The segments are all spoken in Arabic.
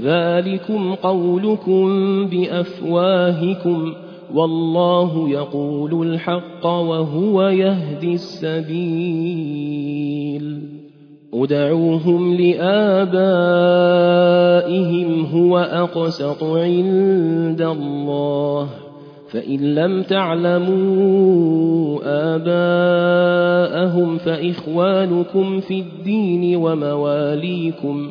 ذلكم قولكم بأفواهكم والله يقول الحق وهو يهدي السبيل. ادعوهم لآبائهم هو أقسط عند الله. فإن لم تعلموا آباءهم فإخوانكم في الدين ومواليكم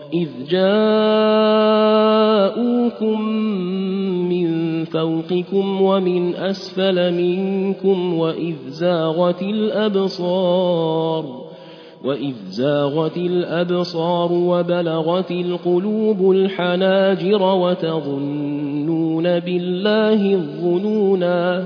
إذ جاءوكم من فوقكم ومن أسفل منكم وإذ زاغت الأبصار وإذ زاغت الأبصار وبلغت القلوب الحناجر وتظنون بالله الظنونا.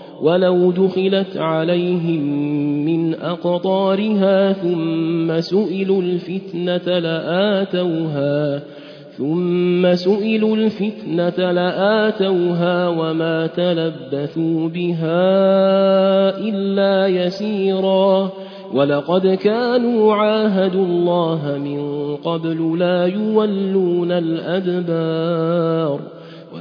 ولو دخلت عليهم من أقطارها ثم سئلوا الفتنة لآتوها ثم سئلوا الفتنة لآتوها وما تلبثوا بها إلا يسيرا. ولقد كانوا عاهدوا الله من قبل لا يولون الأدبار.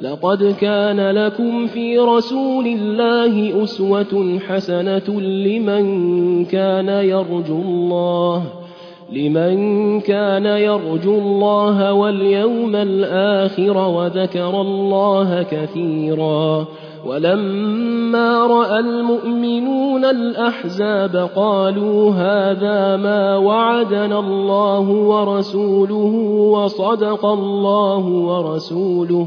لقد كان لكم في رسول الله أسوة حسنة لمن كان يرجو الله لمن كان يرجو الله واليوم الآخر وذكر الله كثيرا ولما رأى المؤمنون الأحزاب قالوا هذا ما وعدنا الله ورسوله وصدق الله ورسوله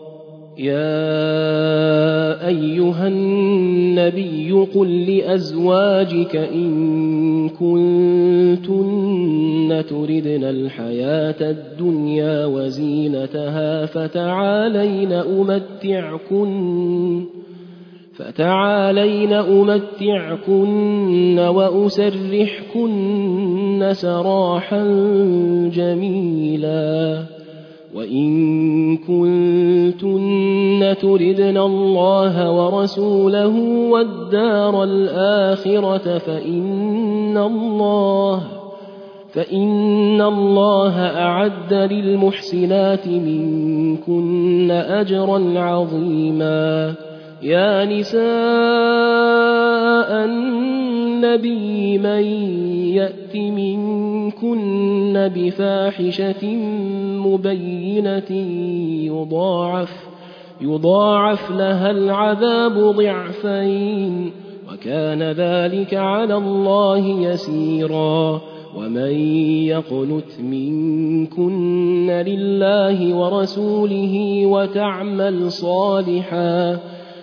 يا أيها النبي قل لأزواجك إن كنتن تردن الحياة الدنيا وزينتها فتعالين أمتعكن فتعالين أمتعكن وأسرحكن سراحا جميلا وإن كنتن تردن الله ورسوله والدار الآخرة فإن الله فإن الله أعد للمحسنات منكن أجرا عظيما يا نساء من يأت منكن بفاحشة مبينة يضاعف يضاعف لها العذاب ضعفين وكان ذلك على الله يسيرا. ومن يقنت منكن لله ورسوله وتعمل صالحا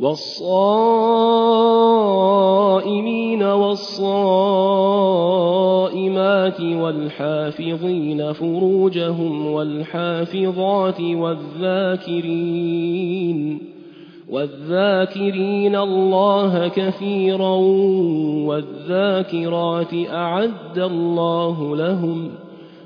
والصائمين والصائمات والحافظين فروجهم والحافظات والذاكرين والذاكرين الله كثيرا والذاكرات أعد الله لهم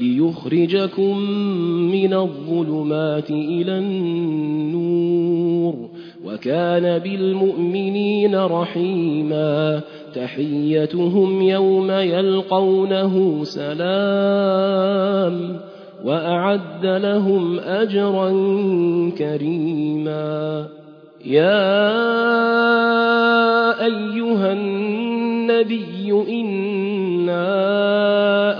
ليخرجكم من الظلمات إلى النور وكان بالمؤمنين رحيما تحيتهم يوم يلقونه سلام وأعد لهم أجرا كريما يا أيها النبي إنا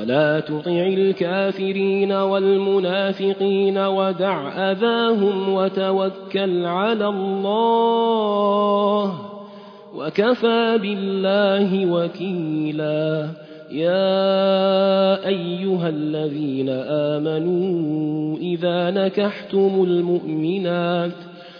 ولا تطع الكافرين والمنافقين ودع أذاهم وتوكل على الله وكفى بالله وكيلا يا أيها الذين آمنوا إذا نكحتم المؤمنات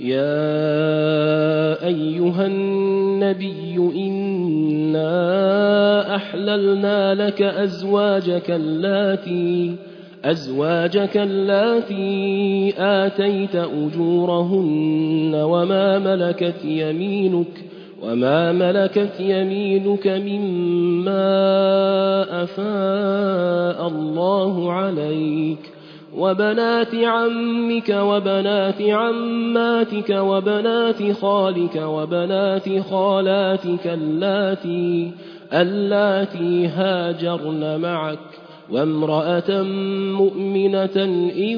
يا أيها النبي إنا أحللنا لك أزواجك اللاتي أزواجك اللاتي آتيت أجورهن وما ملكت يمينك وما ملكت يمينك مما أفاء الله عليك وبنات عمك وبنات عماتك وبنات خالك وبنات خالاتك اللاتي اللاتي هاجرن معك وامرأة مؤمنة إن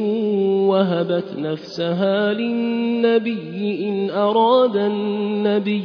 وهبت نفسها للنبي إن أراد النبي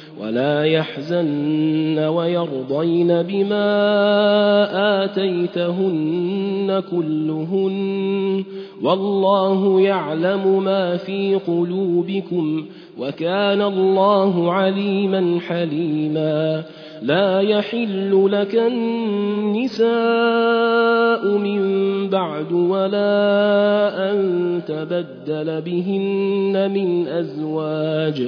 ولا يحزن ويرضين بما آتيتهن كلهن والله يعلم ما في قلوبكم وكان الله عليما حليما لا يحل لك النساء من بعد ولا أن تبدل بهن من أزواج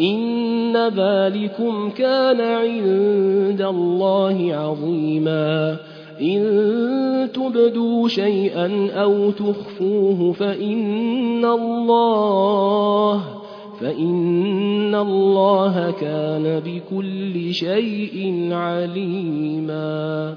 إن ذلكم كان عند الله عظيما إن تبدوا شيئا أو تخفوه فإن الله فإن الله كان بكل شيء عليما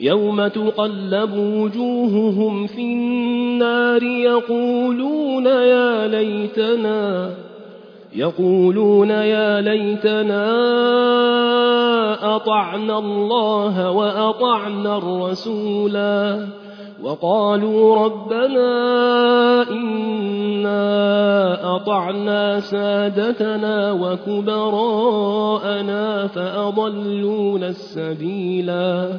يوم تقلب وجوههم في النار يقولون يا ليتنا يقولون يا ليتنا أطعنا الله وأطعنا الرسولا وقالوا ربنا إنا أطعنا سادتنا وكبراءنا فأضلونا السبيلا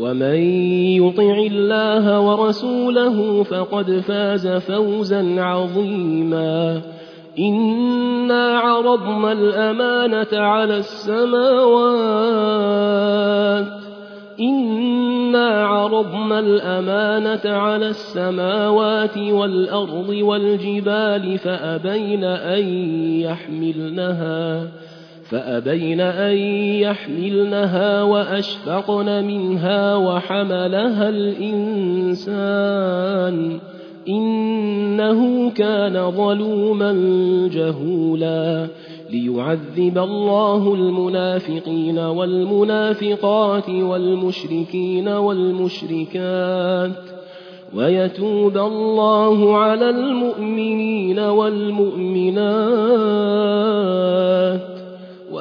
ومن يطع الله ورسوله فقد فاز فوزا عظيما. إنا عرضنا الأمانة على السماوات. إنا عرضنا الأمانة على السماوات والأرض والجبال فأبين أن يحملنها. فأبين أن يحملنها وأشفقن منها وحملها الإنسان إنه كان ظلوما جهولا ليعذب الله المنافقين والمنافقات والمشركين والمشركات ويتوب الله على المؤمنين والمؤمنات